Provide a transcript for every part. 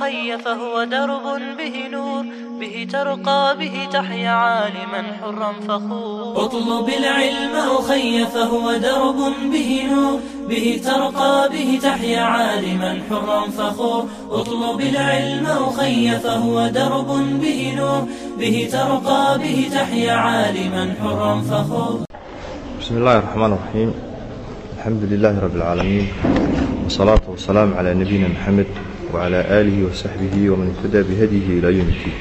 الخي فهو درب به نور به ترقى به تحيا عالما حرا فخور اطلب العلم أخي فهو درب به نور به ترقى به تحيا عالما حرا فخور اطلب العلم أخي فهو درب به نور به ترقى به تحيا عالما حرا فخور بسم الله الرحمن الرحيم الحمد لله رب العالمين والصلاة والسلام على نبينا محمد وعلى آله وصحبه ومن اهتدى بهديه إلى يوم الدين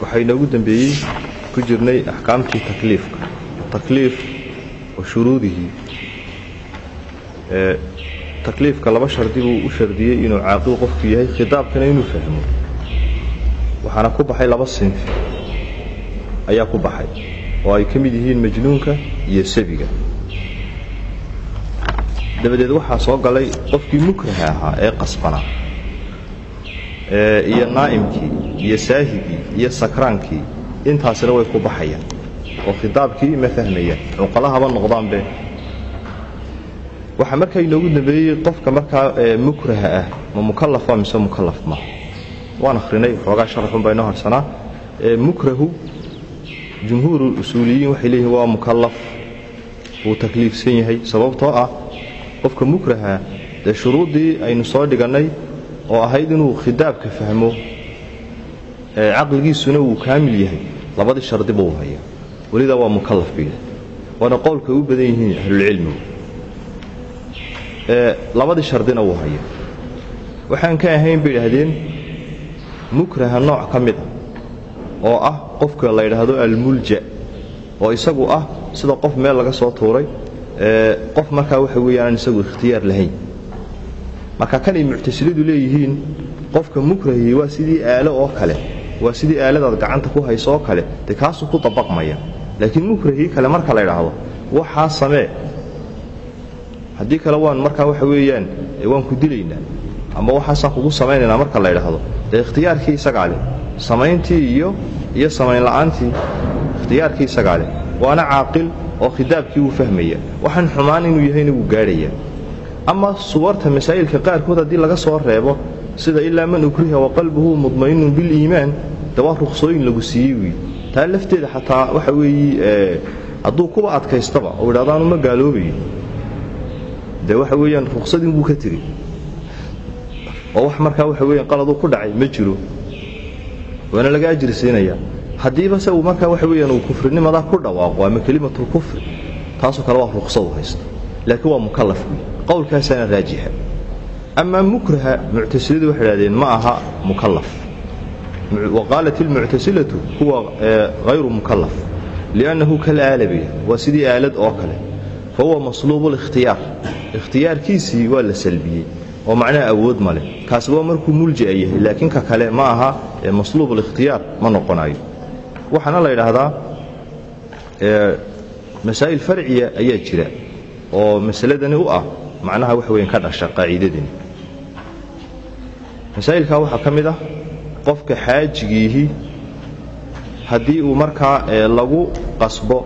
waxaa inoogu dambeeyey ku jirnay axkaamtii takliifka takliif wa shuruudihii takliifka laba shardi buu u shardiyey inuu caaqil qofku yahay khitaabkana inuu fahmo waxaana ku baxay laba sinfi ayaa ku baxay oo ay ka mid yihiin majnuunka iyo sabiga dabadeed waxaa soo galay qofkii mukraha ahaa ee qasbanaa iyo naa'imkii iyo saahigii iyo sakraankii intaasina way ku baxayaan oo khitaabkii ma fahmayaan cuqalahaba noqdaanbe waxaa markaa inoogu dambeeyey qofka markaa mukraha ah ma mukalafa mise mukalaf ma? Waan akhrinay xoogaa sharaxun baa inoo harsanaa. Mukrahu jumhuuru usuuliyiin waxay leeyihiin waa mukalaf wuu takliifsan yahay sababtoo ah qofka mukraha dee shuruuddii aynu soo dhigannay oo ahayd inuu khidaabka fahmo caqligiisuna wuu kaamil yahay. Labadii shardi buu haya welidaa waa mukalaf bay waana qowlka u badan yihiin ahlulcilmigu labadii shardina wuu haya waxaan ka ahayn bay idhaahdeen mukraha nooc ka mid a oo ah qofka la yidhaahdo almulja oo isagu ah sida qof meel laga soo tuuray qof markaa waxa weeyaan aan isagu ikhtiyaar lahayn. Marka kanay muctasiladu leeyihiin qofka mukrahii waa sidii aalo oo kale waa sidii aaladaad gacanta ku hayso oo kale dee kaasuu ku dabaqmaya laakiin mukrahii kale marka la ydhaahdo waxaa samee. Haddii kale waan markaa waxa weeyaan waan ku dilaynaa ama waxaasaan kugu samaynaynaa marka la ydhaahdo dee ikhtiyaarkii isagaa leh samayntii iyo iyo samaynla'aantii ikhtiyaarkii isagaa leh. Waana caaqil oo khidaabkii wuu fahmaya. Waxaan xumaan inuu yahayna wuu gaadhaya. Ama suwarta masaa'ilka qaarkood haddii laga soo reebo sida ilaa man ukriha wa qalbuhu mudma'innun biliimaan de waa ruqsooyin lagu siiyey wiy taa lafteeda xataa waxa weeye hadduu kuba adkaystaba oo idhahdo aanu ma gaaloobayo de waxa weeyaan ruqsadin buu ka tegey. Oo wax markaa waxa weeyaan qaladuu ku dhacay ma jiro. Waana laga ajri siinaya haddiiba se uu markaa waxa weeyaan uu kufrinimadaa ku dhawaaqo ama kelimatulkufri taasoo kale waa ruqsadu haysta laakiin waa mukallaf. Wey qowlkaasaana raajixa amaa mukraha muctasiladu waxay idhahdeen ma aha mukallaf. Wa qaalat ilmuctasilatu huwa hayru mukallaf. Liannahu kalaalabi waa sidii aalad oo kale. Fa huwa masluubu likhtiyaar ikhtiyaarkiisii waa la salbiyey oo macnaha awood ma leh. Kaasi waa markuu mulji'a yahay laakiin ka kale ma aha masluub likhtiyaar ma noqonayo waxaana la yidhaahdaa masaa'il farciya ayaa jira oo masaladani u ah macnaha wax weyn ka dhasha qaaciidadani masaa'ilkaa waxaa ka mid ah qofka xaajigiihi haddii uu markaa lagu qasbo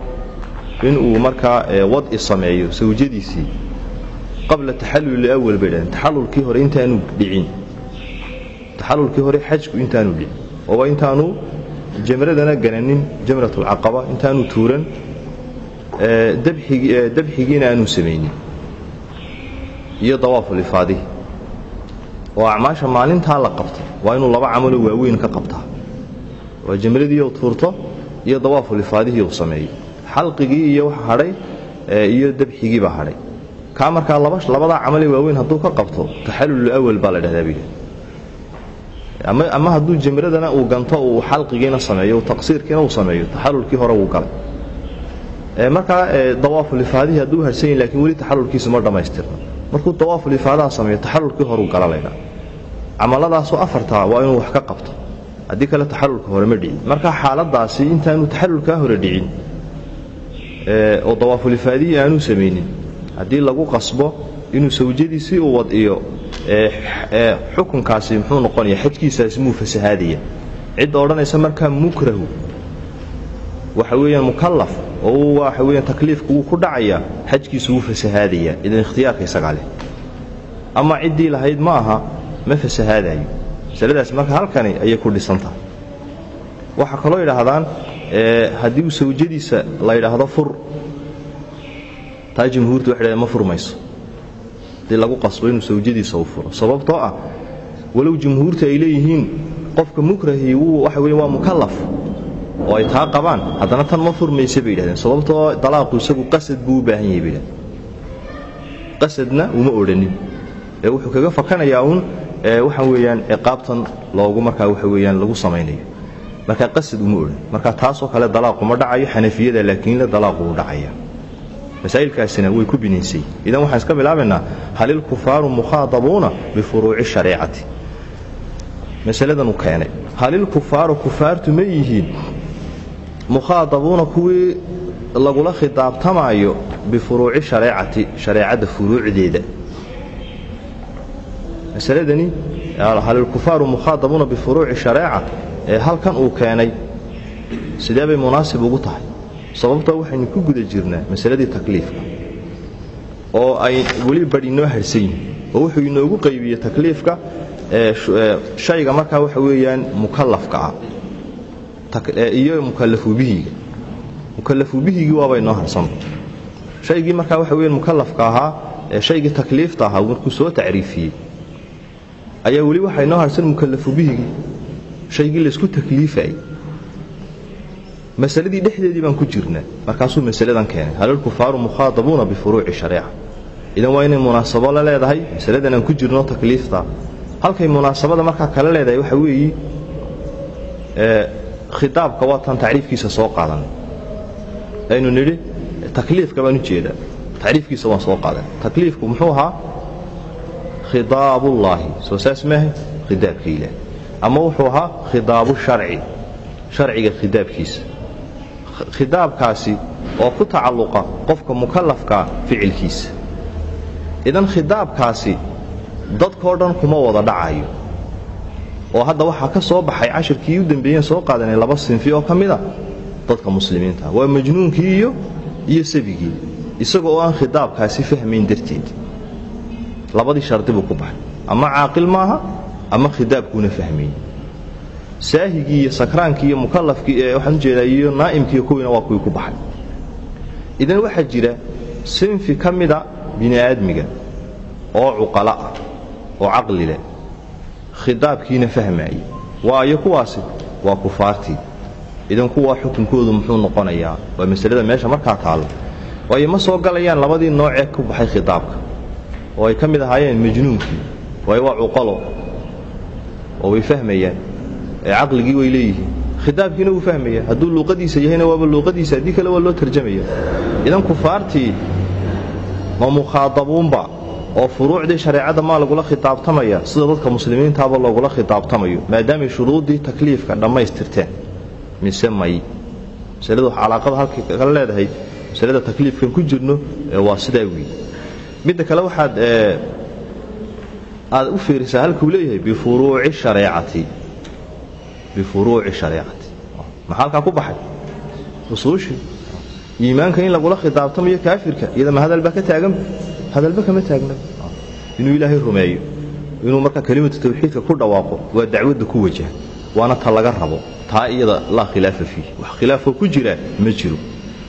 inuu markaa wad'i sameeyo sawjadiisii qabla taxallul awal bay dhahdeen taxallulkii hore intaanu dhicin. Taxallulkii hore xajku intaanu dhicin. Oo waa intaanu jamradana gananin jamratulcaqaba intaanu tuuran dabxigiina aanu samaynin. Iyo dawaafulifaadihi oo acmaasha maalintaa la qabtay waa inuu laba camaloo waaweyn ka qabtaa waa jamradiiu tuurto iyo dawaafulifaadihii uu sameeyo xalqigii iyo waxa hadhay iyo dabxigiibaa hadhay. Kaa markaa labadaa camalee waaweyn hadduu ka qabto taxallul awal baa la dhahdaa bidhi ama hadduu jamradana uu ganto uu xalqigiina sameeyo taqsiirkiina uu sameeyo taxallulkii hore wuu galay. Markaa dawaafulifaadihii hadduu harsan yahin lakiin weli taxallulkiisu ma dhammaystirno markuu dawaafulifaadaha sameeyo taxallulkii horuu gala laydhaa camaladaasoo afartaa waa inuu wax ka qabto. Haddii kale taxallulka hore ma dhicin. Markaa xaaladaasi intaanu taxallulkaa hore dhicin oo dawaafulifaadihii aanu samaynin haddii lagu qasbo inuu sawjadiisii uu wad'iyo xukunkaasi muxuu noqonaya xajkiisaasi muu fasahaadaya. Cidda odhanaysa markaa mukrahu. Waxa weeyaan mukallaf oo waxa weeyaan takliifku wuu ku dhacayaa xajkiisu wuu fasahaadayaa idan ikhtiyaarka isagaa leh. Ama ciddii lahayd ma aha ma fasahaadayo masaladaasi marka halkani ayay ku dhisan tahay. Waxaa kaloo yidhaahdaan haddii uu sawjadiisa la yidhaahdo fur taa jumhuurtu waxay dhahdeen ma furmayso haddii lagu qasbo inuu sawjadiisa u furo. Sababtoo ah walow jumhuurta ay leeyihiin qofka mukrahii waxa weeye waa mukallaf. Oo ay taa qabaan haddana tan ma furmaysa bay yidhahdeen. Sababtoo dalaaqu isagu qasad buu u baahan yahay bay qasadna uma odhanin. Ee wuxuu kaga fakanayaa uun waxa weeyaan ciqaabtan loogu markaa waxa weeyaan lagu samaynayo. Marka qasad uma odhan marka taasoo kale dalaaqu ma dhacayo xanafiyada laakiinle dalaaqu u masaa'ilkaasina way ku binaysay idan waxaan iska bilaabaynaa hal ilkufaaru mukhaadabuuna bifuruuci shareecati masaladanuu keenay. Hal ilkufaaru kufaartu ma yihiin mukhaadabuuna kuwii lagula khidaabtamaayo bifuruuci shareecati shareecadda furuucdeeda masaladani hal ilkufaaru mukhaadabuuna bifuruuci shareeca ee halkan uu keenay sidee bay munaasib ugu tahay sababtoo waxaynu ku guda jirnaa masaladii takliifka oo ay weli badh inoo yihiin oo wuxuu inoogu qaybiyey takliifka shayga markaa waxa weeyaan mukallafka ah. Iyo mukallafu bihiga mukallafu bihigii waaba inoo harsanba shaygii markaa waxa weeyaan mukallafka ahaa shaygii takliifta ahaa markuu soo tacriifiyey. Ayaa weli waxaa inoo harsan mukallafu bihigii shaygii laysku takliifayay masaladii dhexdeedii baan ku jirnaa markaasuu masaladan keenay. Halilkufaaru mukhaadabuuna bifuruuci shareeca idan waa inay munaasabo la leedahay masaladan aan ku jirno takliifta. Halkay munaasabada markaa kala leedahay waxa weeyi khidaabka waa tan tacriifkiisa soo qaadanay. Aynu nidhi takliifka baan u jeedaa. Tacriifkiisa waan soo qaadan takliifku muxuu ahaa? Khidaabullaahi soo saas maaha khidaabka ilaah ama wuxuu ahaa khidaabu sharci. Sharciga khidaabkiisa khidaabkaasi oo ku tacalluqa qofka mukallafkaa ficilkiisa. Idan khidaabkaasi dadkoo dhan kuma wada dhacayo. Oo hadda waxaa ka soo baxay cashirkii u dambeeyeen soo qaadanay laba sinfi oo ka mida dadka muslimiinta. Waa majnuunkii iyo iyo sabigii. Isaga oo aan khidaabkaasi fahmayn darteed. Labadii shardi buu ku baxay. Ama caaqil maaha ama khidaabkuuna fahmayn saahigii iyo sakraankii iyo mukallafkii ee waxaan u jeedaa iyo naa'imkiiyo kuwiina waa kuwii ku baxay. Idan waxaa jira sinfi ka mida bini aadmiga oo cuqala ah oo caqli leh khidaabkiina fahmaayey waayo kuwaasi waa kufaartii. Idan kuwaa xukunkoodu muxuu noqonayaa? Waa masalada meesha markaa taallo waayo ma soo galayaan labadii noocee ku baxay khidaabka? Oo ay ka mid ahaayeen majnuunkii waayo waa cuqalo oo way fahmayaan caqligii way leeyihiin. Khidaabkiina wuu fahmaya. Hadduu luuqadiisa yahayna waaba luuqadiisa haddii kale waa loo tarjamaya. Idan kufaartii ma mukhaadabuunba oo furuucdii shareecadda maa lagula khitaabtamaya sida dadka muslimiintaaba loogula khitaabtamayo maadaamay shuruuddii takliifka dhammaystirteen. Mise may? Masaladu calaaqada halkay kala leedahay masalada takliifkan ku jirno waa sidaa weeye midda kale waxaad aad u fiirisaa halkuu leeyahay bifuruuci shareecati bifuruuci shareecati maxaa halkaa ku baxay usuushii iimaanka in lagula khitaabtamayo kaafirka iyada ma hadal baa ka taaganba hadalba kama taagna inuu ilaahay rumeeyo inuu markaa kelimatu tawxiidka ku dhawaaqo waa dacwadda ku wajaha waana ta laga rabo taa iyada laa khilaafa fiih wax khilaafoo ku jira ma jiro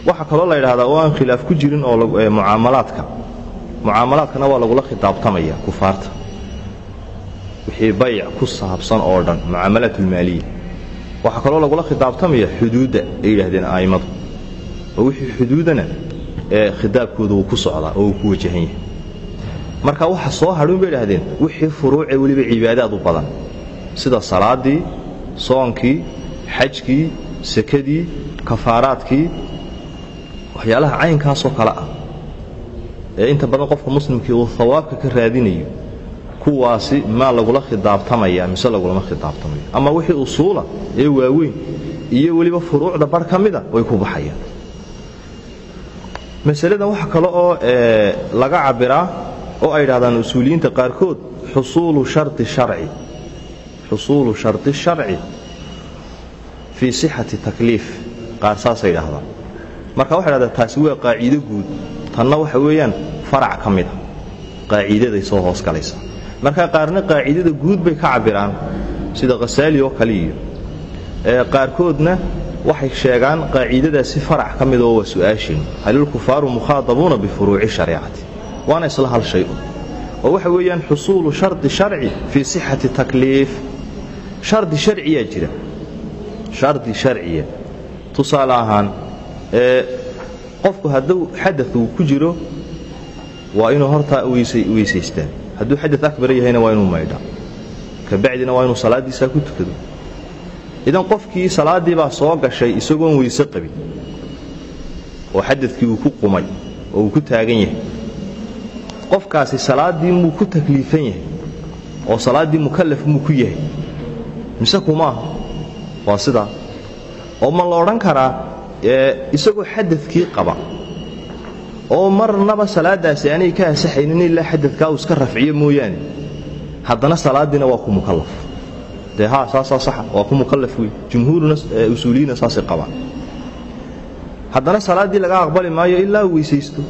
waxaa kaloo la yidhahdaa oo aan khilaaf ku jirin oo mucaamalaadka mucaamalaadkana waa lagula khitaabtamaya kufaarta wixii bayc ku saabsan oo dhan mucaamalaat ulmaaliya waxaa kaloo lagula khitaabtamaya xuduudda ay yidhaahdeen a'immadu oo wixii xuduudana ee khidaabkooda uu ku socdaa oo uu ku wajahan yahay. Marka waxa soo hadhuun bay idhahdeen wixii furuucee weliba cibaadaad u badan. Sida salaaddii soonkii xajkii sekadii kafaaraadkii waxyaalaha caynkaasoo kale ah. Ee inta badan qofka muslimkii uu hawaabka ka raadinayo kuwaasi maa lagula khidaabtamaya mise lagulama khidaabtamayo ama wixii usuula ee waaweyn iyo weliba furuucda bar ka mida way ku baxayaan. Masaladan waxa kale oo laga cabbiraa oo ay yidhahdaan usuuliyiinta qaarkood xusuulu shardi sharci. Xusuulu shardi sharci fii sixati takliif qaar saasay idhaahdaan marka waxay dhahdaa taasi waa qaaciido guud. Tanna waxa weeyaan farac ka mid a qaaciidaday soo hoosgalaysa marka qaarna qaacidada guud bay ka cabiraan sida khasaali oo kale iyo qaarkoodna waxay sheegaan qaaciidadaasi farac ka mid oo waa su'aasheen halilkufaaru mukhaadabuuna bifuruuci shariicati. Waana isla hal shay oo waxa weeyaan xusuulu shardi sharci fii sixati takliif. Shardi sharciyaa jira. Shardi sharciya. Tusaale ahaan qofku hadduu xada uu ku jiro waa inuu horta weysaystaa hadduu xada akbar yahayna waa inuu maydha. Kabacdina waa inuu salaaddiisaa ku tukado. Idan qofkii salaaddii baa soo gashay isagoon weyse qabin oo xadadkii uu ku qumay oo uu ku taagan yahay. Qofkaasi salaaddii muu ku takliifan yahay oo salaaddii mukallaf muu ku yahay. Mise kuma aha? Waa sidaa. Oo ma la odhan karaa isagoo xadadkii qaba oo marnaba salaaddaasi aanay ka ansaxaynin ilaa xadadkaa uu iska rafciyo mooyaane. Haddana salaaddiina waa ku mukallaf. Dee haa saasaa saxa waa ku mukallaf wey jumhuuruna usuuliyiina saasay qabaan. Haddana salaaddii laga aqbali maayo ilaa uu weysaysto.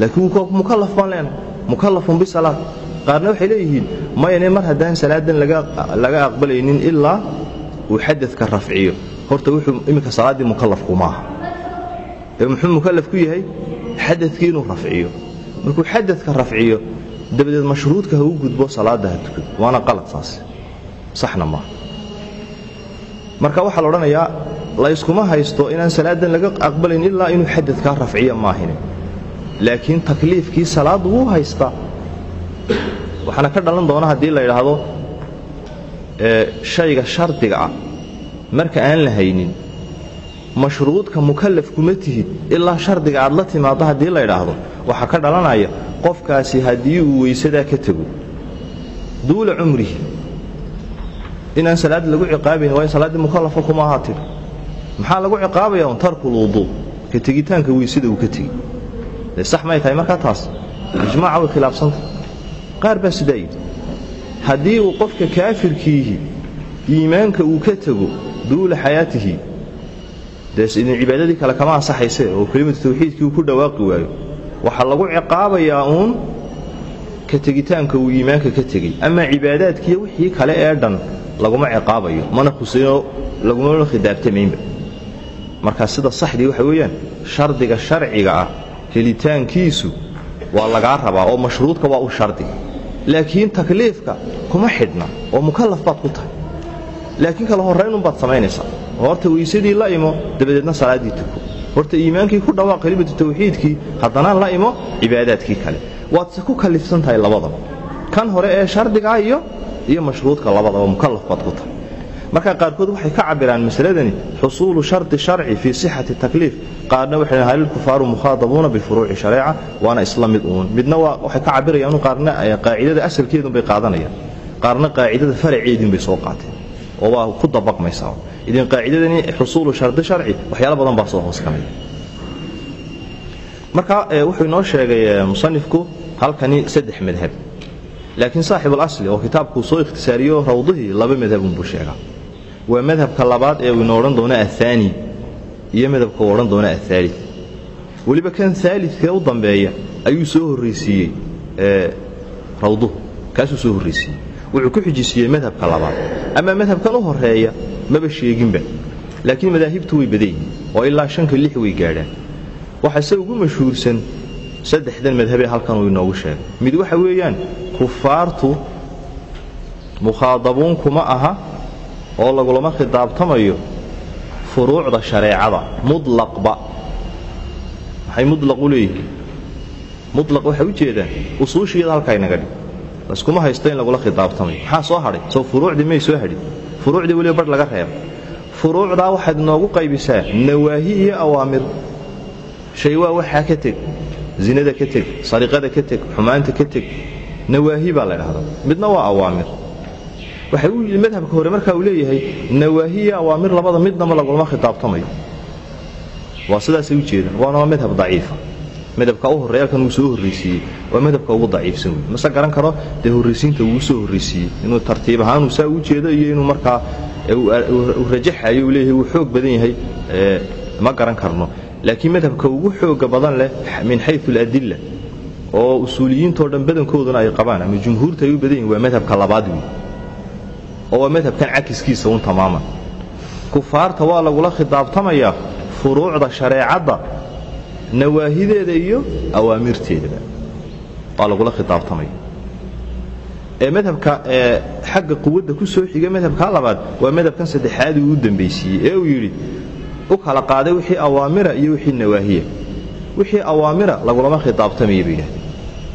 Laakiin wuu mukallaf baan leenahay. Mukallafun bisalaad qaarna waxay leeyihiin mayane mar haddaan salaadan laga aqbalaynin ilaa uu xadadka rafciyo. Horta wuxuu iminka salaaddii mukallafku maaha. Ee muxuu mukallaf ku yahay xadadkii inuu rafciyo. Markuu xadadka rafciyo dabadeed mashruudka ha u gudbo salaadda ha tukado waana qalad saas. Saxna maaha marka waxaa la odhanayaa layskuma haysto inaan salaadan laga aqbalayn ilaa inuu xadadkaa rafciyo maahine. Laakiin takliifkii salaaddu wuu haystaa waxaana ka dhalan doona haddii la idhaahdo shayga shardiga ah. Marka aan la haynin mashruudka mukallaf kuma tihid ilaa shardiga aad la timaaddo haddii la idhaahdo waxaa ka dhalanaya qofkaasi haddii uu weysadaa ka tego duula cumrihi. Inaan salaad lagu ciqaabayn waa in salaaddii kuma ahaatir maxaa lagu ciqaabaya un? Tarkul wuduu ka tegitaanka weysada uu ka tegi. Sax may tahay markaa taas. Ijmaaca way khilaafsanta qaar baa sidaa haddii uu qofka kaafirkiihi iimaanka uu ka tego duula xayaatihi dee idin cibaadadii kale kama ansaxayse oo kelimatu tawxiidkii uu ku dhawaaqi waayo. Waxaa lagu ciqaabayaa uun ka tegitaanka uu iimaanka ka tegey amaa cibaadaadkiiyo wixii kale ee dhan laguma ciqaabayo mana huseynoo lagumana khidaabtamaynba markaa sida saxdii waxa weeyaan shardiga sharciga ah helitaankiisu waa lagaa rabaa oo mashruudka waa u shardi. Laakiin takliifka kuma xidhna oo mukallaf baad ku tahay. Laakiin kala horraynunbaad samaynaysaa oo horta weysadii la imo dabadeedna salaaddii tuko. Horta iimaankii ku dhawaaq kelimatu tawxiidkii haddana la imo cibaadaadkii kale. Waadse ku kallifsan tahay labadaba. Kan hore ee shardigaa iyo iyo mashruudka labadaba mukallaf baad ku tahay. Marka qaarkood waxay ka cabiraan masaladani xusuulu shardi sharci fii sixati takliif. Qaarna waxay halilkufaaru mukhaadabuuna bifuruuci shareeca waana isla mid uun. Midna waxay ka cabirayaan qaarna qaacidada asalkeedun bay qaadanayaan. Qaarna qaacidada faraceedin bay soo qaateen. Oo waa ku dabaqmaysaa idin qaacidadani xusuulu shardi sharci waxyaalo badan baa soo hoos galaya marka wuxuu inoo sheegay musanifku halkani saddex madhab laakiin saaxib alasli oo kitaabkuu soo ikhtisaariyo rawdihii laba madhabunbuu sheegaa waa madhabka labaad ee inoo odhan doono ahaani iyo madhabka uu odhan doono ahaali weliba kan aalidka u dambeeya ayuu soo horraysiiyey rawduhu kaasuu soo horraysiiyey wuxuu ku xijisiiyey madhabka labaad ama madhabkan u horreeya maba sheeginba. Laakiin madaahibtu way badan yihiin oo ilaa shanka lix way gaadhaan waxaase ugu mashhuursan saddexdan madhabee halkan uu inoogu sheegay. Mid waxa weeyaan kufaartu mukhaadabuun kuma aha oo lagulama khidaabtamayo furuucda shareecada mudlaqba maxay mudlaq u leeyihiin? Mudlaq waxay u jeedaan usuushiyada halkaa inaga dhig. Laskuma haysto in lagula khidaabtamayo. Maxaa soo hadhay soo furuucdii may soo hadhin furuucdii weliba barh laga reeba furuucdaa waxaad noogu qaybisaa nawaahi iyo awaamir. Shay waa waxaa ka teg zinada ka teg sariqada ka teg xumaanta ka teg. Nawaahi baa la dhahdaa midna waa awaamir. Madhabka hore markaa uu leeyahay nawaahi iyo awaamir labada midnaba lagulama khitaabtamayo waa sidaasay u jeedaan waana waa madhab daciifa madhabka u horreeya halkan uu soo horraysiiyey waa madhabka ugu daciifsan. Wey mase garan karo? Dee horraysiinta wuu soo horraysiiyey inuu tartiib ahaan uu saa u jeedo iyo inuu markaa uu rajaxayo uu leeyahay wuu xoog badan yahay ma garan karno. Laakiin madhabka ugu xooga badan leh min xayu aladilla oo usuuliyiintoo dhan badankooduna ay qabaan ama jumhuurta ay u badan yihiin waa madhabka labaad wey oo waa madhabkan cakiskiisa un tamaaman kufaarta waa lagula khidaabtamayaa furuucda shareecadda nawaahideeda iyo awaamirteedaba. Waa lagula khidaabtamaya ee madhabka ee xagga quwadda ku soo xiga madhabka labaad waa madhabkan saddexaad uu dambaysiiyey ee uu yidhi u kala qaaday wixii awaamira iyo wixii nawaahiya. Wixii awaamira lagulama khidaabtamaya bay yidhahdeen.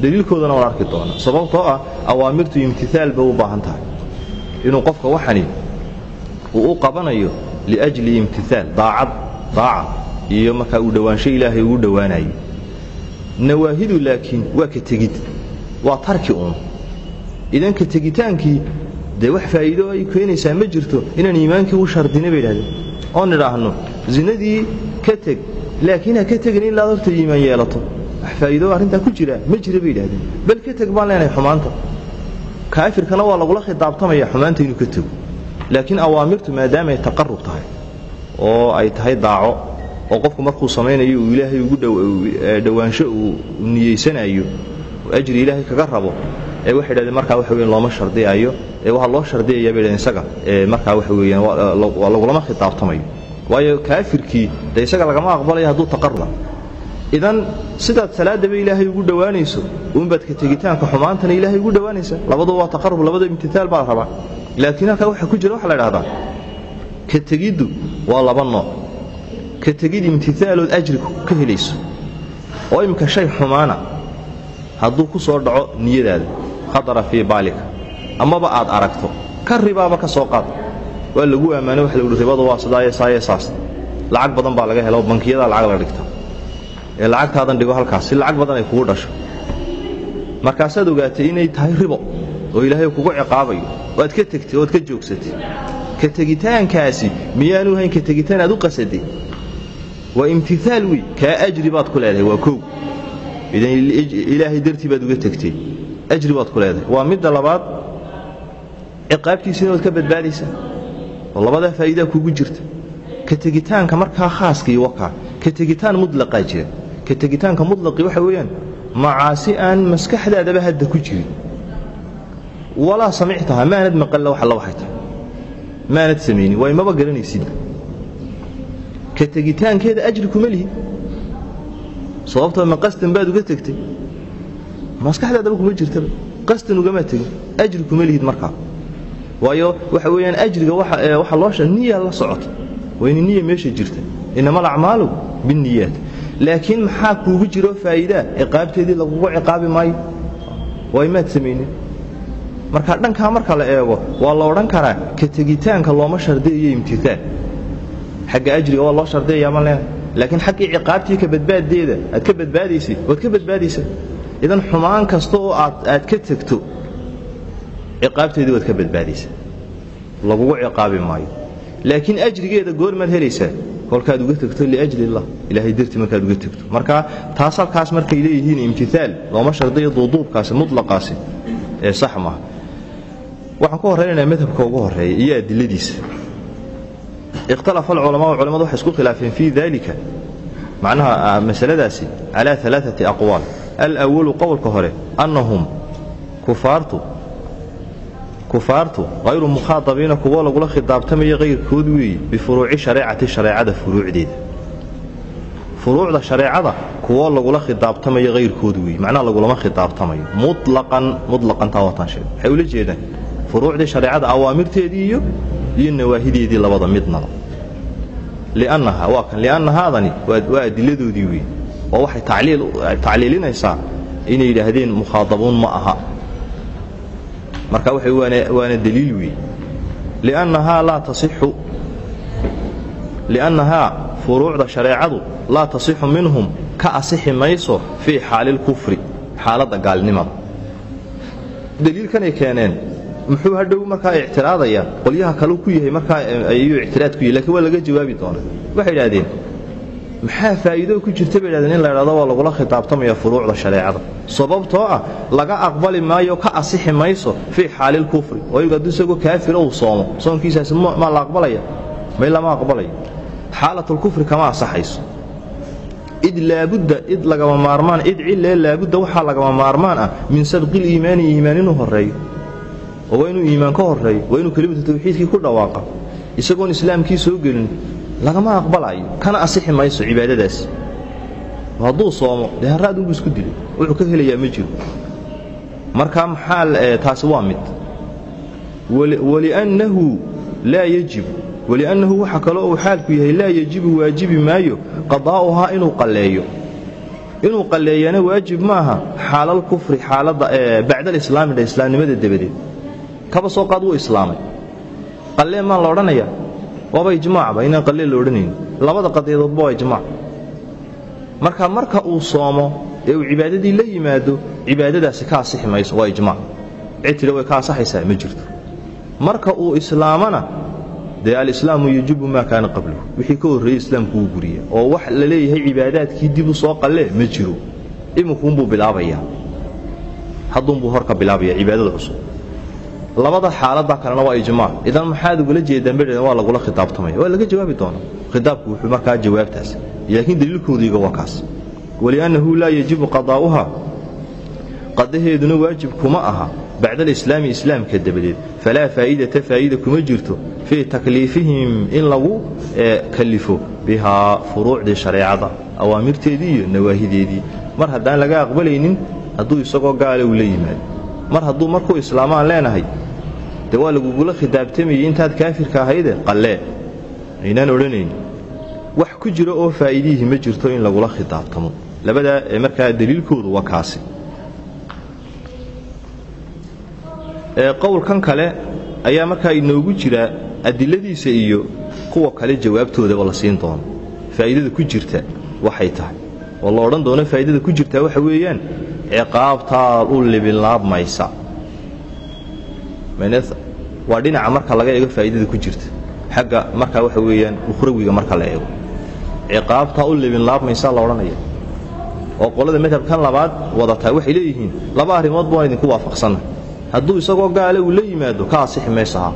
Daliilkoodana waan arki doona sababtoo ah awaamirtu imtiaal bay u baahan tahay. Inuu qofka waxani uu u qabanayo liajli imtiaal daacad daaca iyo markaa uu dhowaansho ilaahay ugu dhowaanayo nawaahidu laakiin waa ka tegid waa tarki uun. Idan ka tegitaankii dee wax faa'iido ay keenaysaa ma jirto inaan iimaankii u shardina bay idhahdeen. Oon idhaahno zinadii ka teg laakiin ha ka tegin ilaa horta iimaan yeelato. Wax faa'iido arrintaa ku jira ma jira bay idhahdeen. Bal ka teg baan leenahay xumaanta. Kaafirkana waa lagula khidaabtamaya xumaanta inuu ka tego. Laakiin awaamirtu maadaama ay taqarub tahay oo ay tahay daaco oo qofku markuu samaynayo uu ilaahay ugu dhowaansho uu niyeysanayo ajri ilaahay kaga rabo ee waxay dhahdeen markaa waxa weyan looma shardiyayo ee waxaa loo shardiyaya bay dhahdeen isaga ee markaa waxa weeyaan lagulama khidaabtamayo. Waayo kaafirkii dee isaga lagama aqbalayo hadduu taqaruba idan sidaad salaadaba ilaahay ugu dhowaanayso uunbaad ka tegitaanka xumaantana ilaahay ugu dhowaanaysa labadu waa taqarub labada imtitaal baa la rabaa. Laakiin halkaa waxa ku jira waxa la dhahdaa ka tegiddu waa laba nooc ka tegid imtiaalood ajri ka helayso. Oo imminka shay xumaana. Hadduu ku soo dhaco niyadaada khatara fii baalika. Amaba aad aragto ka ribaaba ka soo qaad waa lagu ammaanay waxa laguhi ribadu waa sidaaye saaye saas. Lacag badan baa laga helo bankiyada lacag la dhigta ee lacagtaadan dhigo halkaas si lacag badan ay kugu dhasho. Markaasaad ogaatay inay tahay ribo oo ilaahay kugu ciqaabayo. Waad ka tegtay oad ka joogsatay. Ka tegitaankaasi miyaanu hayn ka tegitaan aad u qasaday waa imtiaal wey kaa ajri baad ku leedahay waa kow idan ilaahay dartii baad uga tegtay ajri baad ku waa midda labaad ciqaabtiisina waad ka badbaadaysaa. Oo labadaa faa'iidaa kugu jirta. Ka tegitaanka markaa khaaskii wakaa ka tegitaan mutlaqaa jira. Ka tegitaanka mutlaqii waxa weeyaan macaasi aan maskaxdaadaba hadda ku jirin. Walaa samictaha maanad maqalla wax alla waxay tahay. Maanad samaynin waay maba garanaysid ka tegitaankeeda ajri kuma lihid sababtoo ma qastan baad uga tegtay? Maskaxdaadaba kuma jirtaba. Qastan ugama tegin. Ajri kuma lihid markaa waayo waxa weeyaan ajriga waxa loo sha niya la socota. Waa ina niya meesha jirta. Inama alacmaalu binniyaat. Laakiin maxaa kuugu jiro faa'iidaa ciqaabteedii lagugu ciqaabi maayo. Waay maad samaynin. Marka dhankaa marka la eego waa la odhan karaa ka tegitaanka looma shardiyayo imtiaal xagga ajriga waa loo shardiyaya ma leena laakiin xaggii ciqaabtii ka badbaaddeeda aad ka badbaadaysay waad ka badbaadaysa. Idan xumaan kasta oo aad ka tegto ciqaabteedii waad ka badbaadaysa. Lagugu ciqaabi maayo. Laakiin ajrigeeda goormaad helaysaa kolkaad uga tegto liajli illah ilaahay dartii markaad uga tegto. Marka taas markay leeyihiin imtiaal looma shardiyo duuduubkaasi mutlaqaasi ee sax maaha. Waxaan ku horraynaynaa madhabka ugu horreeya iyo adiladiisa ikhtalafa alculamaau culamadu waxay isku khilaafeen fii dalika macnaha masaladaasi calaa alaaati aqwaal alawalu qowlka hore annahum kufaartu kufaartu hayru mukhaadabiina kuwo lagula khidaabtamaya kayrkood weeye bifuruuci shareecati shareecada furuucdeeda furuucda shareecada kuwo lagula khidaabtamayo hayrkood weeye macnaha lagulama khidaabtamayo mulaqan mulaqantaa wataan sheeg waxay ula jeedaan furuucdii shareecada awaamirteedii iyo iyo nawaahideedii labada midnaba liannaha waa kan liannahaadani waa adiladoodii weeye oo waxay tacliilinaysaa inay yidhaahdeen mukhaadabuun ma aha. Marka waxay waana daliil weeye liannahaa laa tasixu. Liannahaa furuucda shareecadu laa tasixu minhum ka asixi mayso fii xaalilkufri xaaladda gaalnimada. Daliilkanay keeneen muxuu hadhow markaa ictiraadaya? Qolyaha kaleu ku yahay markaa ayuu ictiraad ku yahy lakiin waa laga jawaabi doonaa waxay idhahdeen maxaa faa'iido ku jirta? Bay idhahdeen in la idhahdo waa lagula khidaabtamaya furuucda shareecada. Sababtoo ah laga aqbali maayo ka asixi mayso fii xaalilkufri oo iyagu hadduu isagoo kaafira uu soomo. Soonkiisaasi maa la aqbalaya? May lama aqbalayo xaalatulkufri kama asaxayso id laabudda id lagama maarmaan id cilee laabudda waxaa lagama maarmaan ah min sabqiliimaani iimaan inuu horreeyo oo waa inuu iimaan ka horreeyo waa inuu kelimatu tawxiidkii ku dhawaaqa isagoon islaamkii soo gelin lagama aqbalayo kana asixi mayso cibaadadaas. Hadduu soomo dee harraadunbuu isku dilay wuxuu ka helayaa ma jiro. Marka maxaa taasi waa mid. Waliannahu laa yajibu waliannahu waxa kale uu xaalku yahay laa yajibu waajibi maayo qadaa'uhaa inuu qalleeyo. Inuu qalleeyana waajib maaha xaalal kufri xaaladda bacda alislaami dha islaamnimada dabadeed kaba soo qaad wuu islaamay. Qallee maa la odhanaya waaba ijmaacba inaan qallee la odhanayn. Labada qadiyadoodba waa ijmaac. Marka marka uu soomo ee uu cibaadadii la yimaado cibaadadaasi ka asixi mayso waa ijmaac. Cid tidha way ka asaxaysaa ma jirto. Marka uu islaamana dee alislaamu yajibu maa kaana qablahu wixii ka horreeyey islaamku wuu guriya oo wax la leeyahay cibaadaadkii dib u soo qallee ma jiro. Iminkuunbuu bilaabayaa. Hadduunbuu horka bilaabaya cibaadada cusub labada xaaladda kalena waa ijmaac idan maxaad ugula jeedaan bedhedan waa lagula khitaabtamaya waa laga jawaabi doonaa khitaabku wuxuu markaa jawaabtaas. Laakiin daliilkoodiiga waa kaas waliannahu laa yajibu qadaa'uha qadaheeduna waajib kuma aha. Bacda alislaami islaamka dabadeed. Falaa faa'idata faa'ida kuma jirto. Fii takliifihim in lagu kalifo bihaa furuucdii shareecada awaamirteedii iyo nawaahideedii. Mar haddaan laga aqbalaynin hadduu isagoo gaale uu la yimaado. Mar hadduu markuu islaamaan leenahay dee waa lagugula khidaabtamayey intaad kaafirka ahayde qallee aynaan odhanayn. Wax ku jira oo faa'iidihii ma jirto in lagula khidaabtamo. Labadaa markaa daliilkoodu waa kaasi. Qowlkan kale ayaa markaa inoogu jira adiladiisa iyo kuwa kale jawaabtoodaba la siin doono. Faa'iidada ku jirta waxay tahay. Oo la odhan doono faa'idada ku jirtaa waxa weeyaan ciqaabtaad u libinlaabmaysa waa dhinaca marka laga eego faa'idada ku jirta. Xagga markaa waxa weeyaan ukhrawiga marka la eego. Ciqaabtaa u libinlaabmaysa la odhanaya. Oo qolada madhabkan labaad wadataa waxay leeyihiin laba arrimoodba waan idinku waafaqsanna hadduu isagoo gaale uu la yimaado ka asixi maysaha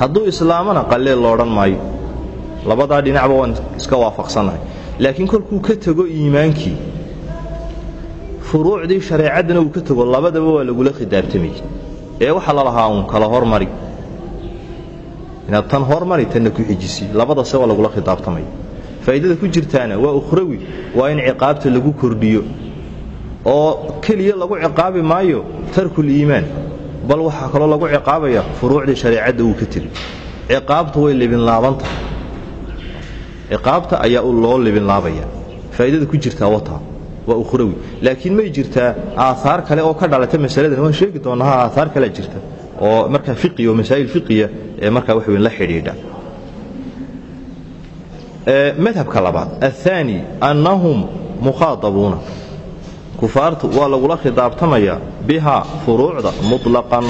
hadduu islaamana qallee loodhan maayo labadaa dhinacba waan iska waafaqsannahay laakiin kolkuu ka tego iimaankii furuucdii shareecaddana uu ka tego labadaba waa lagula khidaabtamayey ee waxaa la lahaa uun kala hormari. Inaad tan hormari tanna ku xijisi. Labadase waa lagula khidaabtamaya faa'iidada ku jirtaana waa ukhrawi waa in ciqaabta lagu kordhiyo. Oo keliya lagu ciqaabi maayo tarkul iimaan bal waxaa kaloo lagu ciqaabaya furuucdii shareecadda uu ka tegey ciqaabtu way libinlaabanta ciqaabta ayaa loo libinlaabaya. Faa'iidada ku jirtaa wataa waa ukhrawi laakiin may jirtaa aahaar kale oo ka dhalata masaladan waan sheegi doonaa ha aahaar kalea jirta oo markaa fiqiya oo masaa'il fiqiya ee markaa wax weyn la xidhiidha madhabka labaad aلثaani annahum mukhaadabuuna kufaartu waa lagula khidaabtamayaa bihaa furuucda muطlaqan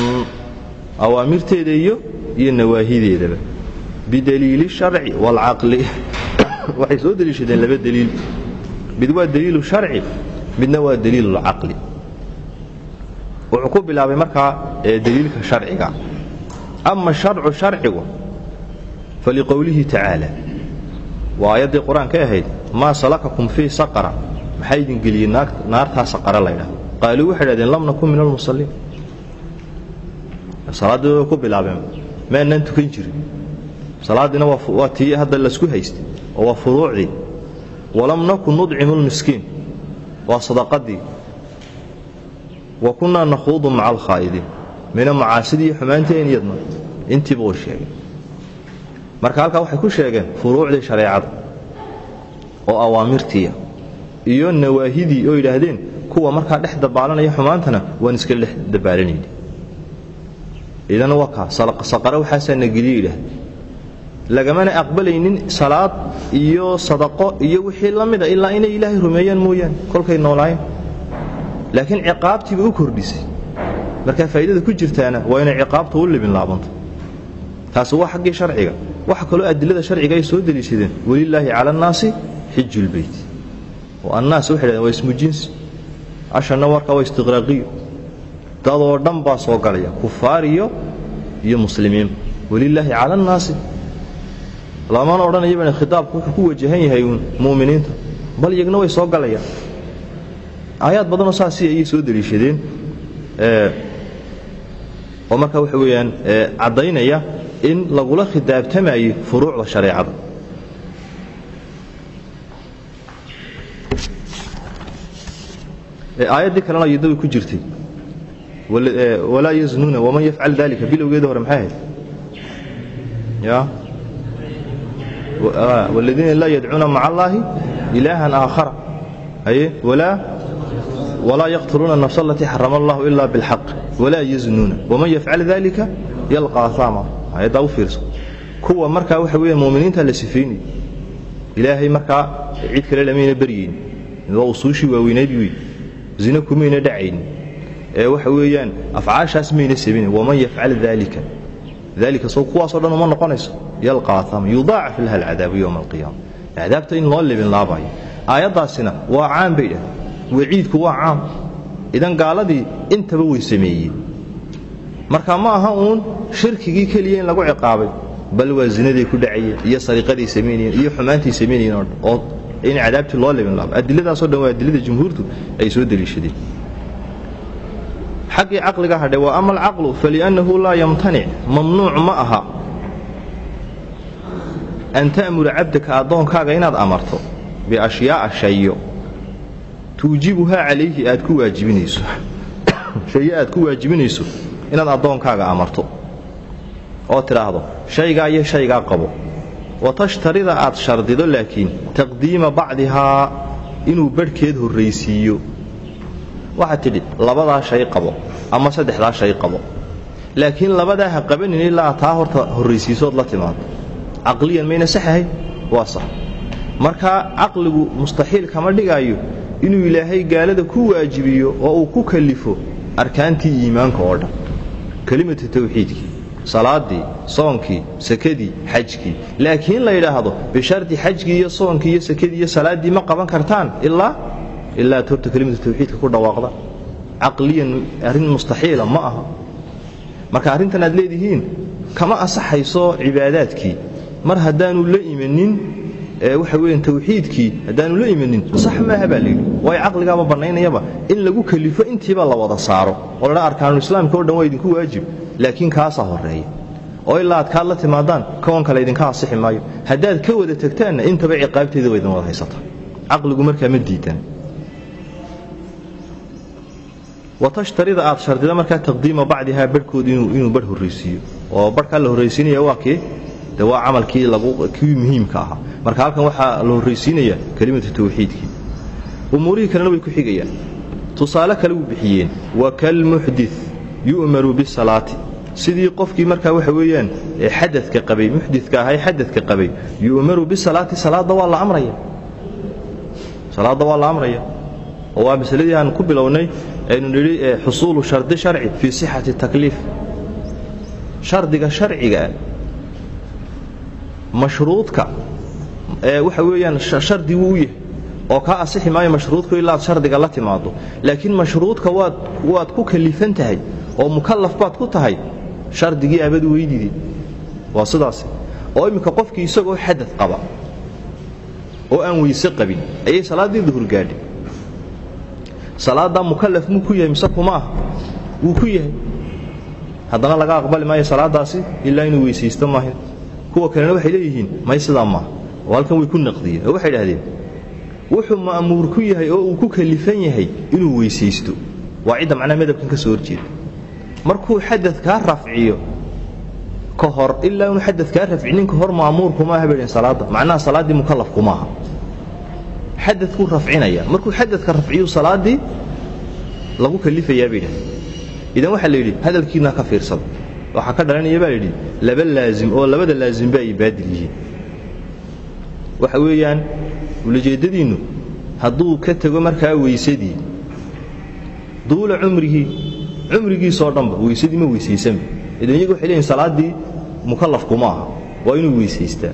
awaamirteeda iyo iyo nawaahideedaba bidaliili الsharci wاlcaqli waxay soo deliishadeen laba deliil mid waa daliilu sharci midna waa daliilu lcaqli wuxuu ku bilaabay markaa daliilka sharciga. Ama sharcu sharcigu faliqowlihi tacaala waa aayaddii qur'aanka ahayd maa salakakum fii saqara. Maxaa idin geliyey naartaa saqara laydhahdo qaaluu waxay dhahdeen lam nakun min almusalliin salaaddii ku bilaabeen maanaan tukan jirin. Salaaddiina waa tii hadda lasku haystay oo waa furuucdii walam nakun nudcimu lmiskiin waa sadaqadii. Wa kunnaa nakhuudu maca alkhaa'idiin mina macaasidii xumaanteen iyadna. Intiiba way sheegeen marka halkaa waxay ku sheegeen furuucdii shareecada oo awaamirtiiya iyo nawaahidii oo yidhaahdeen kuwa markaa dhex dabaalanaya xumaantana waan iska dhex dabaalanayni idan waa kaa saqare waxaasaa na geliye yidhaahde lagamana aqbalaynin salaad iyo sadaqo iyo wixii la mida ilaa inay ilaahay rumeeyaan mooyaane. Kolkay noolaayeen laakiin ciqaabtiiba u kordhisay. Markaa faa'iidada ku jirtaana waa inay ciqaabta u libin laabanta taasi waa xaggii sharciga. Waxa kaloo adilada sharciga ay soo deliishadeen. Welilaahi cala annaasi xiju lbeyt oo annaas waxay dhahdeen waa ismu jinsi ashanna markaa waa istiqraaqiyo dadoo dhan baa soo galaya kufaar iyo iyo muslimiin. Welilaahi cala annaasi lamana odhanayaba khitaabku wuxuu ku wajahan yahay mu'miniinta bal iyagna way soo galayaan aayaad badanoo saasi ayay soo deliishadeen oo markaa waxa weeyaan caddaynaya in lagula khidaabtamayo furuucda shareecada aayaddii kalena iyadna way ku jirtay walaa yaznuuna waman yafcal dalika bilowgeeda hore maxay ahayd waladiina laa yadcuuna maca allaahi ilaahan aakhara walaa yaqtuluuna nafsa alatii xarama allahu ila bilxaq walaa yaznuuna waman yafcal dalika yalqa aama ayaddaa u fiirso kuwa markaa waxa weya muminiinta la sifaynayo ilaahay markaa cid kale lamayna baryayni usuushii waaweynayd wey zina kumayna dhacayn ee waxa weeyaan afcaashaas mayna sabina waman yafcal daalika alia kuwaasoo dhan uma noqonayso. Yalqaatama yudaacafu laha alcadaabu yowma alqiyaama cadaabta in loo libinlaabayo aayaddaasina waa caam bay dhaheen waciidku waa caam idan gaaladii intaba way sameeyeen. Marka ma aha uun shirkigii keliya in lagu ciqaabay bal waa zinaday ku dhacayeen iyo sariiqaday samaynayeen iyo xumaantay samaynayeen oo in cadaabtii loo libinlaabo adiladaasoo dhan waa adilada jumhuurtu ay soo deliishadeen xaggii caqliga hadhe waa ama alcaqlu faliannahu laa yamtanic mamnuuc ma aha. An ta'mura cabdaka addoonkaaga inaad amarto biashyaa'a shayo. Tuujibuhaa calayhi aad ku waajibinayso. Shayo aad ku waajibinayso inaad addoonkaaga amarto. Oo tidhaahdo shaygaa iyo shaygaa qabo. Wa tashtarida aad shardido laakiin taqdiima bacdihaa inuu badhkeed horraysiiyo waxaad tidhi labadaa shay qabo ama saddexdaa shay qabo. Laakiin labadaa ha qabanin ilaa taa horta horraysiisood la timaado caqliyan mayna sax ahay waa sax. Markaa caqligu mustaxiil kama dhigaayo inuu ilaahay gaalada ku waajibiyo oo uu ku kalifo arkaantii iimaanka oo dhan. Kelimatu tawxiidkii salaaddii soonkii sakadii xajkii. Laakiin la yidhaahdo bishardi xajkii iyo soonkii iyo sakadii iyo salaaddii ma qaban kartaan ilaa ilaa ad horta kelimatu tawxiidka ku dhawaaqda caqliyan arrin mustaxiila ma aha marka arrintan aad leedihiin kama asaxayso cibaadaadkii mar haddaanu la imanin waxa weeyaan tawxiidkii haddaanu la imanin sax maaha baa layidhi waayo caqligaaba bannaynayaba in lagu kalifo intiiba la wada saaro oo ladhaa arkaanulislaamka o dhan waa idinku waajib laakiin kaasaa horreeya oo ilaa aad kaad la timaadaan kowan kale asixi maayo haddaad ka wada tegtaanna intaba ciqaabteeda waa wada haysataa caqligu markaa ma diidan watashtarida aad shardida markaa taqdiima bacdihaa barhkood inuu barh horraysiiyo oo barhkaa la horraysiinaya waa kee? De waa camalkii kii muhiimka ahaa. Marka halkan waxaa la horraysiinaya kelimatu tawxiidkii. Umuurihii kalena way ku xigayaan. Tusaale kale u bixiyeen. Wa kalmuxdi yu'maru bisalaati. Sidii qofkii markaa waxa weeyaan xadadka qabay muxdidka ahay xadadka qabay yu'maru bisalaati salaadda waa la amraya. Salaadda waa la amraya. Oo waa masaladii aan ku bilownay aynu nidhi xusuulu shardi sharci fii sixati takliif shardiga sharcigaa mashruudka waxa weeyaan shardi wuu yahay oo kaa asixi maayo mashruudku ilaa shardiga la timaado laakiin mashruudka waad waad ku kalifan tahay oo mukallaf baad ku tahay shardigii abad weydidi. Waa sidaas oo imminka qofkii isagoo xadad qaba oo aan weyse qabin ayay salaaddii duhur gaadhay salaaddaa mukallaf muu ku yahay mise kuma ah? Ku yahay. Haddana laga aqbali maayo salaaddaasi ilaa inuu weysaysto maahin kuwa kalena waxay leeyihiin may sidaa maaha. Oo halkan way ku naqdiyeen waxay idhahdeen wuxuu ma'muur ku yahay oo uu ku kalifan yahay inuu weysaysto. Waa cidda macnaha madabkan ka soo horjeeda. Markuu xadadkaa rafciyo ka hor ilaa inuu xadadkaa rafcinin ka hor ma'muurkuma aha bay dhaheen salaadda macnaha salaaddii mukallafkuma aha xadadkuu rafcinaya. Markuu xadadka rafciyu salaaddii lagu kalifayaa bay dhahdeen idan waxaa la yidhi hadalkiinaa ka fiirsada waxaa ka dhalanaya baa layidhi laba laazim oo labada laazimba ay baadil yihiin. Waxa weeyaan ulajeeddadiinnu hadduu ka tego markaa weysadii duula cumrigii cumrigiisoo dhanba weysadii ma weysaysanba idan iyagu waxay leeyihiin salaaddii mukallafkuma aha waa inuu weysaystaa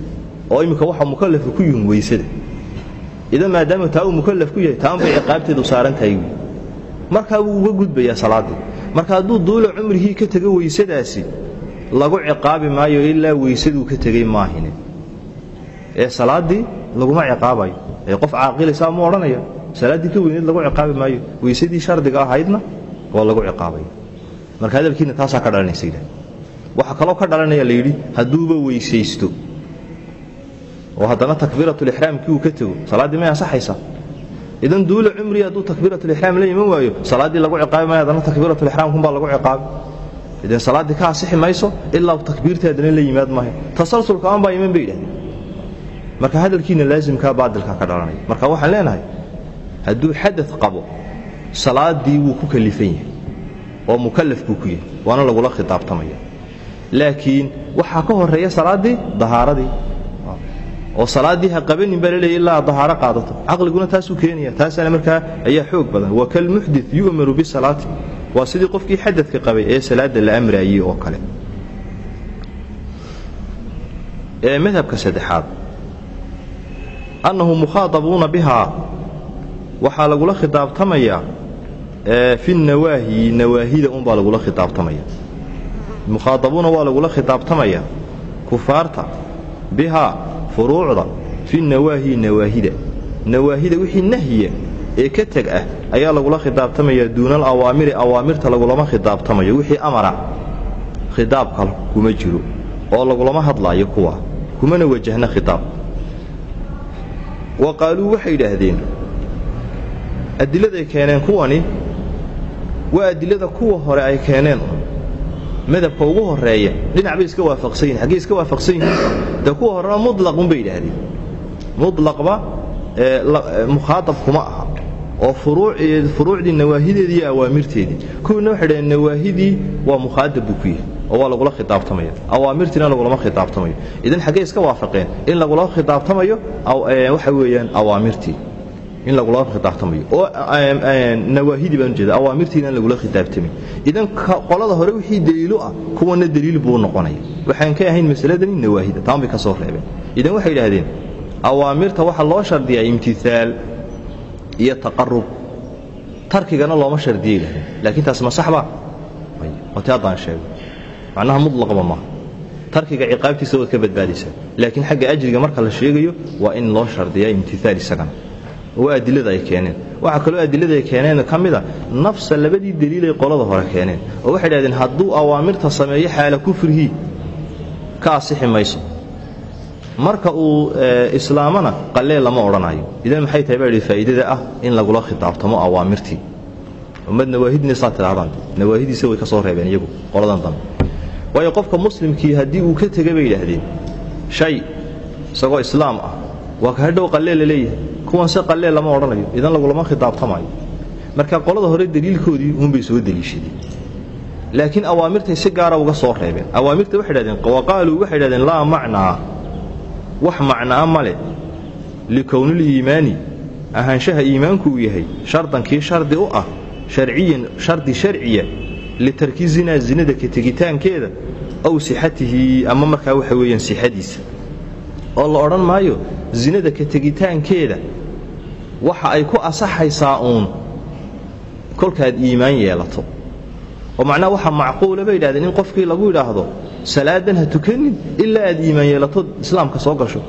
oo imminka waxa mukallafka ku yihiin weysada idan maadaama taa uu mukallaf ku yahay taanbay ciqaabteedu saaran tahay. Markaa wuu uga gudbayaa salaaddii marka hadduu duula cumrigii ka tego weysadaasi lagu ciqaabi maayo ilaa weysaduu ka tegey maahine. Ee salaaddii laguma ciqaabayo. Ee qof caaqilaysaa ma odhanaya salaaddii ka weyneed lagu ciqaabi maayo weysadii shardiga ahaydna waa lagu ciqaabaya marka hadalkiina taasaa ka dhalanaysa waxaa kaloo ka dhalanaya la yidhi hadduuba weysaysto oo haddana takbiiratulixraamkii uu ka tego salaaddii may ansaxaysaa idan duula cumrii hadduu takbiiratulixraam la iman waayo salaaddii lagu ciqaabi maayo haddana takbiiratulixraamkunbaa lagu ciqaabi idan salaaddii ka asixi mayso ilaa takbiirtii haddana la yimaad maayo. Tasalsulka aan baa iman bay yidhahdeen. Marka hadalkiina laasimkaa baadilkaa ka dhalanaya. Marka waxaan leenahay hadduu xadad qabo salaaddii wuu ku kalifan yahay oo mukallaf buu ku yahay waana lagula khitaabtamaya. Laakiin waxaa ka horreeya salaaddii dahaaradii oo salaaddii ha qabanin baa laleeya ilaa dahaaro qaadato. Caqliguna taasuu keenaya taasana markaa ayaa xoog badan. Wa kalmuxdit yu'maru bisalaati waa sidii qofkii xadadka qabay ee salaadda la amraayey oo kale. Madhabka saddexaad. Annahu mukhaadabuuna bihaa waxaa lagula khitaabtamayaa fi nawaahi nawaahida unbaa lagula khitaabtamaya. Mukhaadabuuna waa lagula khitaabtamayaa kufaarta bihaa furuucda fi nawaahi nawaahida. Nawaahida wixii nahyiya ee ka teg ah ayaa lagula khitaabtamayaa duuna alawaamiri awaamirta lagulama khitaabtamayo wixii amara. Khitaabka kuma jiro oo lagulama hadlaayo kuwa kumana wajahna khitaab wa qaaluu waxay yidhaahdeen adiladay keeneen kuwani? Waa adilada kuwa hore ay keeneen madhabka ugu horreeya dhinac bay iska waafaqsan yihiin xaggey iska waafaqsan yihiin dee kuwa horena mulaqun bay yidhaahdeen. Mulaqba mukhaatab kuma aha oo furuucdii nawaahideedii iyo awaamirteedii kuwiina waxay dhaheen nawaahidii waa mukhaadab buu ku yahay oo waa lagula khitaabtamaya awaamirtiina lagulama khitaabtamayo. Idan xaggey iska waafaqeen in lagula khitaabtamayo waxa weeyaan awaamirtii in lagula khitaabtamayo oo nawaahidii baan ujeeda awaamirtiina in lagula khitaabtamay idan qolada hore wixii daliilo ah kuwana daliil buu noqonaya. Waxaan ka ahayn masaladani nawaahida taan bay ka soo reebeen. Idan waxay idhahdeen awaamirta waxaa loo shardiyaa imtiaal iyo taqarub tarkigana looma shardiyay yidhahdeen laakiin taas ma saxba oti haddaan sheego macnaha mutlaqba maaha. Tarkiga ciqaabtiisa waad ka badbaadaysaa laakiin xagga ajriga marka la sheegayo waa in loo shardiyaa imtiaal isagana waa adilada ay keeneen. Waxaa kaloo adilada ay keeneen ka mida nafsa labadii daliilay qolada hore keeneen. Oo waxay dhahdeen hadduu awaamirta sameeyo xaala kufrihii ka asixi mayso. Marka uu islaamana qallee lama odhanayo. Idan maxay tahay baa faa'iidada ah in lagula khitaabtamo awaamirtii. Ummad nawaahidna saa tidhahdaan nawaahidiisa way ka soo reebeen iyagu qoladan dambe. Waayo qofka muslimkii haddii uu ka tega bay yidhaahdeen shay isagoo islaam ah waa ka hadhow qallee la leeyahay. Kuwan se qallee lama odhanayo. Idan lagulama khitaabtamayo marka qolada hore daliilkoodii uunbay soo deliishadeen laakiin awaamirtay si gaara uga soo reebeen. Awaamirta waxay dhahdeen waqaaluu waxay dhahdeen laa macnaa. Wax macnaa male likowniliimaani ahaanshaha iimaanku uu yahay shardankii shardi u ah. Sharciyan shardi sharciya. Litarki zinaa zinada ka tegitaankeeda. Aw sixatihi ama markaa waxa weeyaan sixadiisa oo la odhan maayo zinada ka tegitaankeeda waxa ay ku asaxaysaa uun. Kolkaad iimaan yeelato. Oo macnaha waxa macquula bay yidhahdeen in qofkii lagu yidhaahdo salaadan ha tukanin ilaa aad iimaan yeelato islaamka soo gasho.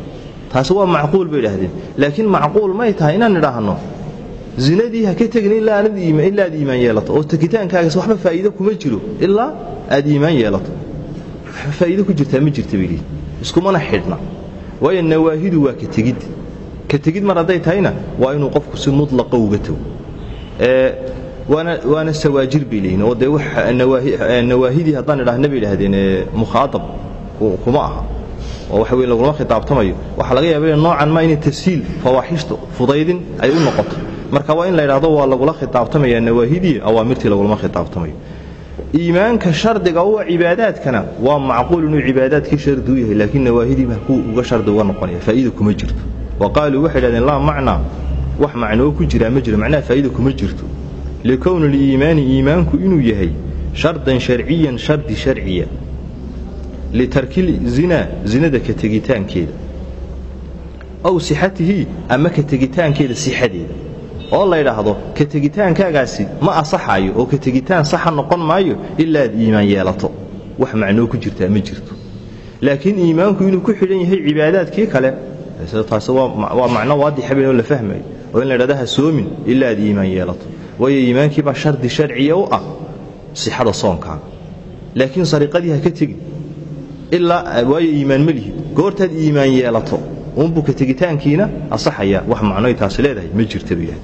Taasi waa macquul bay idhahdeen laakiin macquul may tahay inaan idhaahno zinadii ha ka tegin ilaa aad iimaan yeelato. Oo tegitaankaagaas waxba faa'iido kuma jiro ilaa aad iimaan yeelato. Faa'iido ku jirtaa ma jirta bay lihi iskumana xidhna waayo nawaahidu waa ka tegid. Ka tegid mar hadday tahayna waa inuu qofku si mutlaqa uga tago. Waana sawaajir bay leeyihiin oo dee nawaahidii haddaan idhahna bay idhahdeen mukhaadab kuma aha. Oo waxa weye lagulama khitaabtamayo. Waxaa laga yaaba noocan ma inay tashiil fawaaxishta fudaydin ay u noqoto. Marka waa in la idhahdo waa lagula khitaabtamaya nawaahidii awaamirtii lagulama khitaabtamayo iimaanka shardiga uwa cibaadaadkana waa macquul inuu cibaadaadkii shardi u yahay laakiin nawaahidii baa ku uga shardi uga noqonaya faa'iida kuma jirto. Wa qaaluu waxay idhahdeen laa macnaa wax macnoo ku jiraa ma jiro macnaha faa'iida kuma jirto. Likowni liimaani iimaanku inuu yahay shardan sharciyan shardi sharciya litarki zinaa zinada ka tegitaankeeda aw sixatihi ama ka tegitaankeeda sixadeeda oo la ydhaahdo ka tegitaankaagaasi ma asaxayo oo ka tegitaan saxa noqon maayo ilaa aad iimaan yeelato. Wax macnoo ku jirtaa ma jirto. Laakiin iimaanku inuu ku xidhan yahay cibaadaadkii kale taas waa macno waadixa oo la fahmayo oo in la idhahda ha soomin ilaa iimaan yeelato. Waayo iimaankiibaa shardi sharciya u ah sixada soonkaaga laakiin sariiqadii ha ka tegin ilaa waayo iimaan ma lihid. Goortaad iimaan yeelato uunbuu ka tegitaankiina asaxaya wax macnoy taasi leedahay ma jirta buu yahay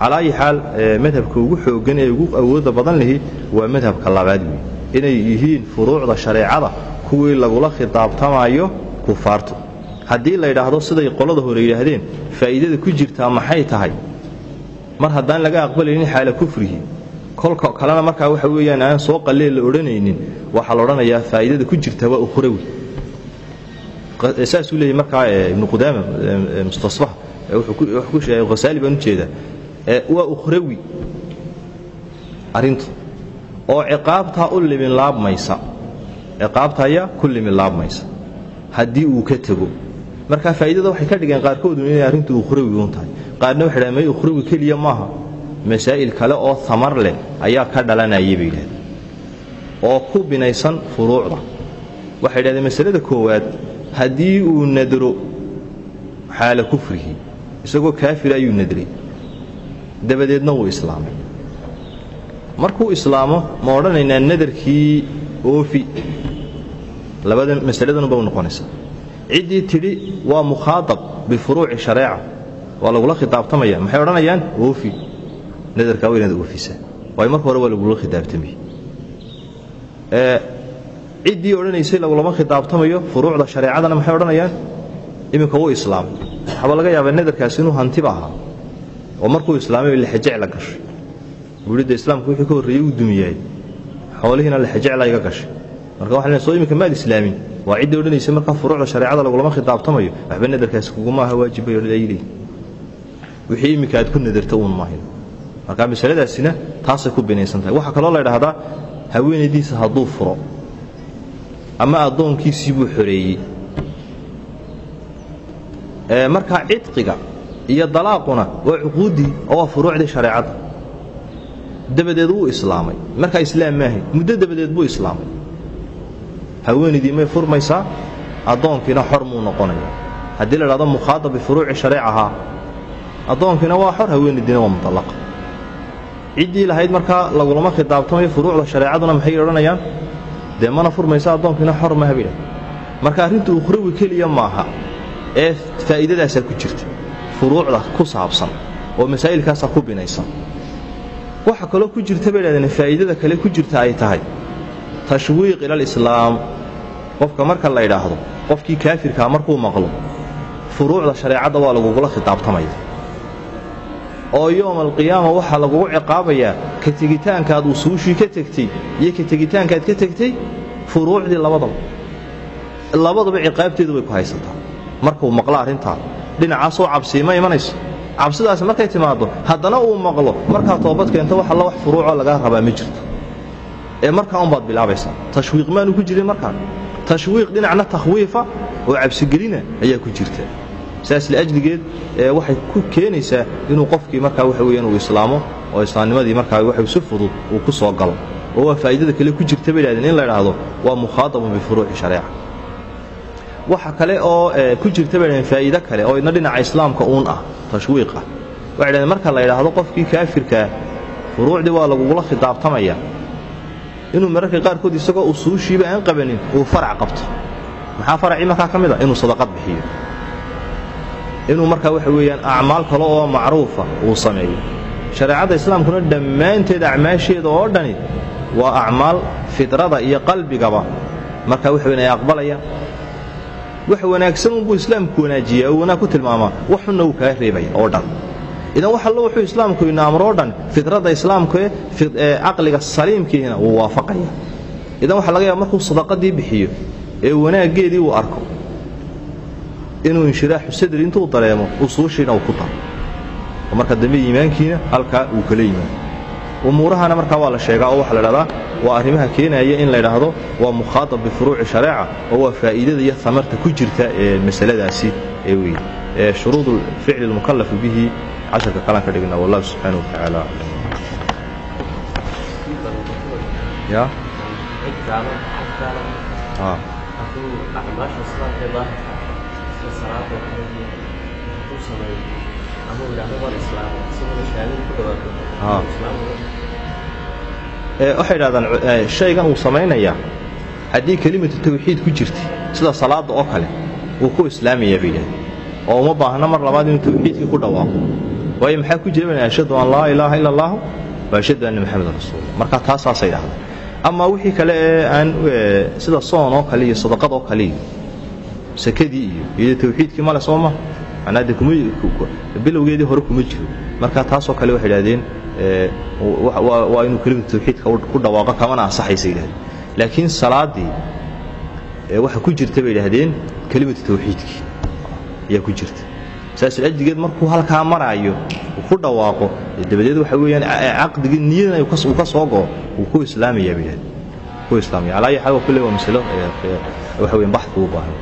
calaa ayi xaal madhabka ugu xooggan ee ugu awoodda badan lihi waa madhabka labaad wey inay yihiin furuucda shareecada kuwii lagula khitaabtamayo kufaartu. Haddii la yidhaahdo siday qolada hore yidhaahdeen faa'iidada ku jirtaa maxay tahay? Mar haddaan laga aqbalaynin xaala kufrihi kolka kalena markaa waxa weeyaan aan soo qalleen la odhanaynin waxaa la odhanayaa faa'iidada ku jirta waa ukhrawi saasuu leeyahy markaa ibnu qudaama mustasbaha wuxuu ku sheegay khasaali baan u jeedaa waa ukhrawi arrintu oo ciqaabtaa u limin laabmaysa ciqaabtaya ku limin laabmaysa haddii uu ka tego. Marka faa'iidada waxay ka dhigeen qaarkoodu inay arrintu ukhrawi uun tahay. Qaarna waxay dhahen ukhrawi keliya maaha. Masaa'il kale oo tamar leh ayaa ka dhalanayay bay yidhahdeen. Oo ku binaysan furuucda. Waxay yidhahdeen masalada koowaad haddii uu nadro xaala kufrihi. Isagoo kaafir ayuu nadray dabadeedna wuu islaamay. Markuu islaamo ma odhanaynaa nadarkii oofi. Labadan masaladanba u noqonaysaa. Ciddii tidhi waa mukhaatab bifuruuci shareeca. Waa lagula khitaabtamaya. Maxay odhanayaan? Oofi. Nadarkaa waa inaad oofisaa. Waayo marka hore waa lagula khitaabtamay ciddii odhanaysay lagulama khitaabtamayo furuucda shareecadana maxay odhanayaan? Iminka wuu islaamay. Waxaaba laga yaabaa nadarkaasi inuu hantiba ahaa oo markuu islaamay lexejecla gashay. Buuhidda islaamka wixii ka horreeyey uu dumiyahay. Xoolihiina lexejecla iga gashay. Marka waxa le soo iminka maad islaamin. Waa ciddii odhanaysa markaa furuucda shareecada lagulama khitaabtamayo. Waxba nadarkaasi kuguma aha waajib bay leeyihiin wixii iminka aad ku nadarta uun maahin marka masaladaasina taasay ku binaysan tahay. Waxaa kaloo la ydhahdaa haweenaydiisa hadduu furo ama addoonkiisii buu xoreeyey. Markaa cidqiga iyo dalaaquna waa cuquuddii oo waa furuucdii shareecadda dabadeed wuu islaamay. Markaa islaam maahay muddo dabadeed buu islaamay. Haweenaydii may furmaysaa addoonkiina xor muu noqonaya haddii la dhahdo mukhaadab bifuruuci shareecahaa addoonkiina waa xor haweenaydiina waa mutallaqa ciddii lahayd markaa lagulama khitaabtamayo furuucda shareecaduna maxay odhanayaan? Dee mana furmaysa addoonkiina xor maha bay dhahay marka arrintu ukhrawi keliya maaha ee faa'iidadaasaa ku jirta furuucda ku saabsan oo masaa'ilkaasaa ku binaysan. Waxa kaloo ku jirta bay dhahdeen faa'iidada kale ku jirta ay tahay. Tashwiiq ila alislaam. Qofka marka la ydhaahdo qofkii kaafirkaa markuu maqlo furuucda shareecadda waa lagugula khitaabtamaya. Oo yowma alqiyaama waxaa lagugu ciqaabayaa ka tegitaankaad usuushii ka tegtay iyo ka tegitaankaad ka tegtay furuucdii labadaba. Labadaba ciqaabteedu bay ku haysataa markuu maqlo arrintaa dhinacaasoo cabsiima imanayso. Cabsidaasi markay timaaddo haddana uu maqlo markaa toobad keento wax alla wax furuucoo lagaa rabaa ma jirto. Ee markaa unbaad bilaabaysaa tashwiiq maanu ku jirin markaa. Tashwiiq dhinacna takhwiifa oo cabsigelina ayaa ku jirta. Saas liajligeed waxay ku keenaysaa inuu qofkii markaa waxa weeyaan uu islaamo oo islaamnimadii markaa waxay si fudud uu ku soo galo. Oo waa faa'iidada kale ku jirta bay dhahdeen in la idhaahdo waa mukhaadabun bifuruuci shareeca waxa kale oo ku jirta bay dhahdeen faa'iido kale oo idna dhinaca islaamka uun ah tashwiiq ah. Waxay dhahdeen marka la idhaahdo qofkii kaafirkaa furuucdii waa lagugula khitaabtamaya inuu mararka qaarkood isagoo usuushiiba aan qabanin uu farac qabto. Maxaa faracii markaa ka mid a inuu sadaqad bixiyo. Inuu markaa waxa weeyaan acmaal kale oo macruufa uu sameeyo. Shareecadda islaamkuna dhammaanteed acmaasheeda oo dhani waa acmaal fidrada iyo qalbigaba. Markaa waxa weyan ay aqbalayaan wax wanaagsan unbuu islaamku wanaajiyaa oo wanaag ku tilmaamaa. Waxunna wuu kaa reebaya oo dhan. Idan wax allo wuxuu islaamku ina amroo dhan fidradda islaamkae caqliga saliimkiina wuu waafaqaya. Idan waxaa laga yaaba markuu sadaqadii bixiyo ee wanaaggeedii uu arko inuu inshiraaxu sadri intuu dareemo usuushiina uu ku daro marka dambe iimaankiina halkaa uu kala yimaado umuurahana markaa waa la sheegaa oo waxa la dhahdaa. Waa arrimaha keenaya in la ydhaahdo waa mukhaatab bifuruuci shareeca oo waa faa'iidada iyo amarta ku jirta ee masaladaasi ee wey ee shuruud ficli اlmukallafu bihi casharka kalaan ka dhigna wallahu subxaanaه watacaala aclam waxay idhahdaan shaygan uu samaynayaa haddii kelimatu tawxiid ku jirta sida salaadda oo kale. Wuu ku islaamayaa bay yidhahdeen oo uma baahna mar labaad inuu tawxiidkii ku dhawaaqo. Waayo maxaa ku jira ashhadu an laa ilaaha ila allahu wa ashhadu anna maxamedan rasuulula marka taasaasay dhahdaan amaa wixii kale ee aan sida soon oo kale iyo sadaqad oo kale iyo sakadii iyo iyo tawxiidkii male soo ma bilowgeedii hore kuma jiro. Marka taasoo kale waxay idhahdeen waa inuu kelimatu tawxiidka ku dhawaaqo kamana ansaxaysa yidhahdeen laakiin salaaddii waxa ku jirta bay idhahdeen kelimatu tawxiidkii ayaa ku jirta. Saas ajdigeed markuu halkaa maraayo uu ku dhawaaqo dabadeed waxa weeyaan caqdigii niyadana uu ka soo go'o wuu ku islaamayaa bay idhahdeen ku islaamaya calaa ayi xaal kulle waa masalo waxa weyan baxdku u baahan